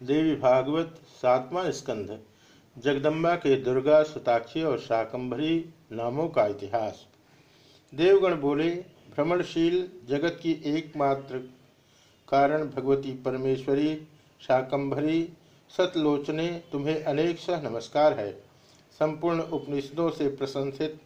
देवी भागवत, सातवां स्कंध, जगदम्बा के दुर्गा, सताक्षी और शाकंभरी नामों का इतिहास। देवगण बोले, भ्रमणशील जगत की एकमात्र कारण भगवती परमेश्वरी, शाकंभरी, सतलोचने तुम्हें अनेक सह नमस्कार है। संपूर्ण उपनिषदों से प्रशंसित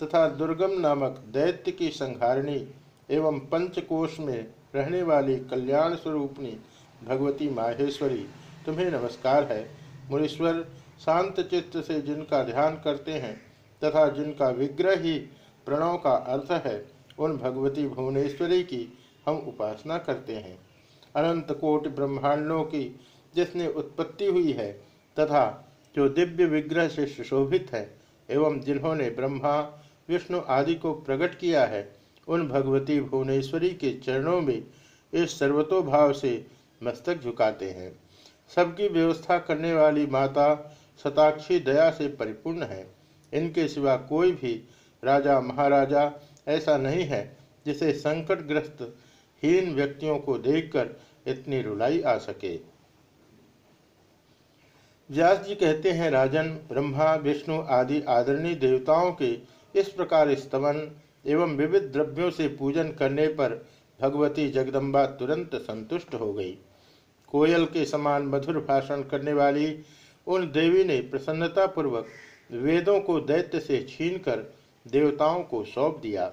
तथा दुर्गम नामक दैत्य की संहारिणी एवं पंचकोश में रहने वाली कल्याण स्वरूपणी भगवती माहेश्वरी तुम्हें नमस्कार है। मुनीश्वर शांत चित्त से जिनका ध्यान करते हैं तथा जिनका विग्रह ही प्रणव का अर्थ है, उन भगवती भुवनेश्वरी की हम उपासना करते हैं। अनंत कोटि ब्रह्मांडों की जिसने उत्पत्ति हुई है तथा जो दिव्य विग्रह से सुशोभित है एवं जिन्होंने ब्रह्मा, विष्णु आदि को प्रकट किया है, उन भगवती भुवनेश्वरी के चरणों में इस सर्वतोभाव से मस्तक झुकाते हैं। सबकी व्यवस्था करने वाली माता सताक्षी दया से परिपूर्ण है। इनके सिवा कोई भी राजा महाराजा ऐसा नहीं है जिसे संकटग्रस्त, हीन व्यक्तियों को देखकर इतनी रुलाई आ सके। व्यास जी कहते हैं, राजन, ब्रह्मा, विष्णु आदि आदरणीय देवताओं के इस प्रकार स्तमन एवं विविध द्रव्यों से पूजन करने पर भगवती जगदम्बा तुरंत संतुष्ट हो गई। कोयल के समान मधुर भाषण करने वाली उन देवी ने प्रसन्नता पूर्वक वेदों को दैत्य से छीनकर देवताओं को सौंप दिया।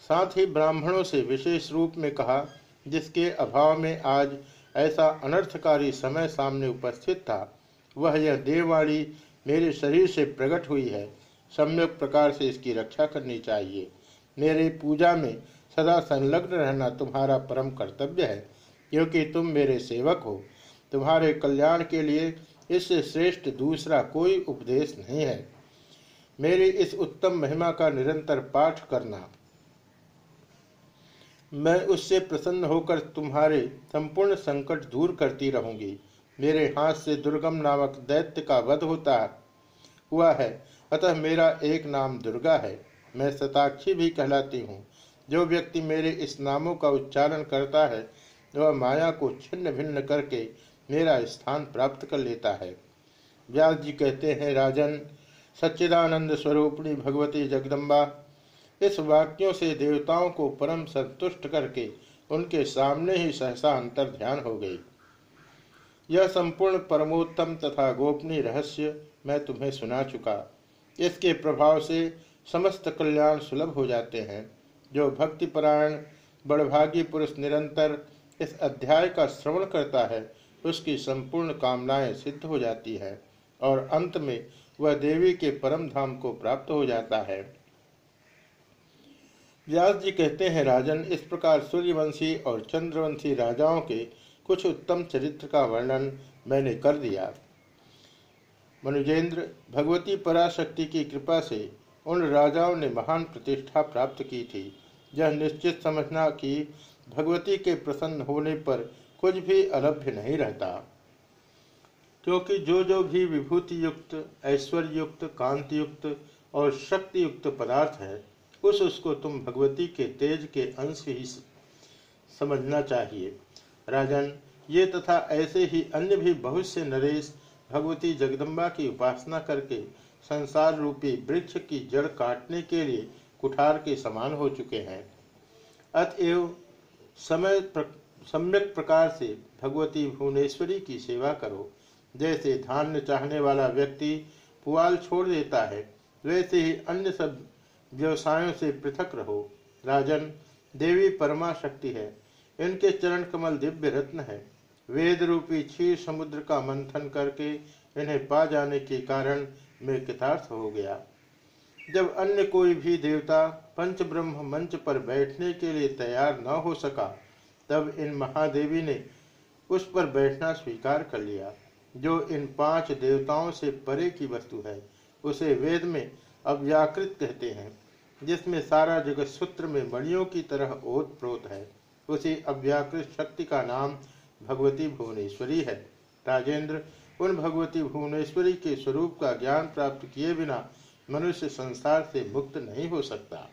साथ ही ब्राह्मणों से विशेष रूप में कहा, जिसके अभाव में आज ऐसा अनर्थकारी समय सामने उपस्थित था, वह यह देववाणी मेरे शरीर से प्रकट हुई है। सम्यक प्रकार से इसकी रक्षा करनी चाहिए। मेरे पूजा में सदा संलग्न रहना तुम्हारा परम कर्तव्य है। क्योंकि तुम मेरे सेवक हो। तुम्हारे कल्याण के लिए इससे श्रेष्ठ दूसरा कोई उपदेश नहीं है। मेरी इस उत्तम महिमा का निरंतर पाठ करना। मैं उससे प्रसन्न होकर तुम्हारे संपूर्ण संकट दूर करती रहूँगी। मेरे हाथ से दुर्गम नामक दैत्य का वध होता हुआ है। अतः मेरा एक नाम दुर्गा है। मैं सताक्षी भी कहलाती हूँ। जो व्यक्ति मेरे इस नामों का उच्चारण करता है वह माया को छिन्न भिन्न करके मेरा स्थान प्राप्त कर लेता है। व्यास जी कहते हैं, राजन, सच्चिदानंद स्वरूपणी भगवती जगदम्बा, इस वाक्यों से देवताओं को परम संतुष्ट करके उनके सामने ही सहसा अंतर ध्यान हो गई। यह संपूर्ण परमोत्तम तथा गोपनीय रहस्य मैं तुम्हें सुना चुका। इसके प्रभाव से समस्त कल्याण सुलभ हो जाते हैं। जो भक्तिपरायण बड़भागी पुरुष निरंतर इस अध्याय का श्रवण करता है, उसकी संपूर्ण कामनाएँ सिद्ध हो जाती है और अंत में वह देवी के परम धाम को प्राप्त हो जाता है। व्यास जी कहते हैं, राजन, इस प्रकार सूर्यवंशी और चंद्रवंशी राजाओं के कुछ उत्तम चरित्र का वर्णन मैंने कर दिया। मनुजेंद्र, भगवती पराशक्ति की कृपा से उन राजाओं ने महान प्रतिष्ठा प्राप्त की थी। यह निश्चित समझना कि भगवती के प्रसन्न होने पर कुछ भी अलभ्य नहीं रहता। क्योंकि जो जो भी विभूति युक्त ऐश्वर्य युक्त कांति युक्त और शक्ति युक्त पदार्थ है, उस उसको तुम भगवती के तेज के अंश ही समझना चाहिए। राजन, ये तथा ऐसे ही अन्य भी बहुत से नरेश भगवती जगदम्बा की उपासना करके संसार रूपी वृक्ष की जड़ काटने के लिए कुठार के समान हो चुके हैं। अतएव समय प्र, सम्यक प्रकार से भगवती भुवनेश्वरी की सेवा करो। जैसे धान्य चाहने वाला व्यक्ति पुआल छोड़ देता है वैसे ही अन्य सब व्यवसायों से पृथक रहो। राजन देवी परमा शक्ति है। इनके चरण कमल दिव्य रत्न है। वेद रूपी क्षीर समुद्र का मंथन करके इन्हें पा जाने के कारण मैं कृतार्थ हो गया। जब अन्य कोई भी देवता पंच ब्रह्म मंच पर बैठने के लिए तैयार न हो सका, तब इन महादेवी ने उस पर बैठना स्वीकार कर लिया। जो इन पाँच देवताओं से परे की वस्तु है, उसे वेद में अव्याकृत कहते हैं, जिसमें सारा जगत सूत्र में मणियों की तरह ओत प्रोत है। उसी अव्याकृत शक्ति का नाम भगवती भुवनेश्वरी है। राजेंद्र, उन भगवती भुवनेश्वरी के स्वरूप का ज्ञान प्राप्त किए बिना मनुष्य संसार से मुक्त नहीं हो सकता।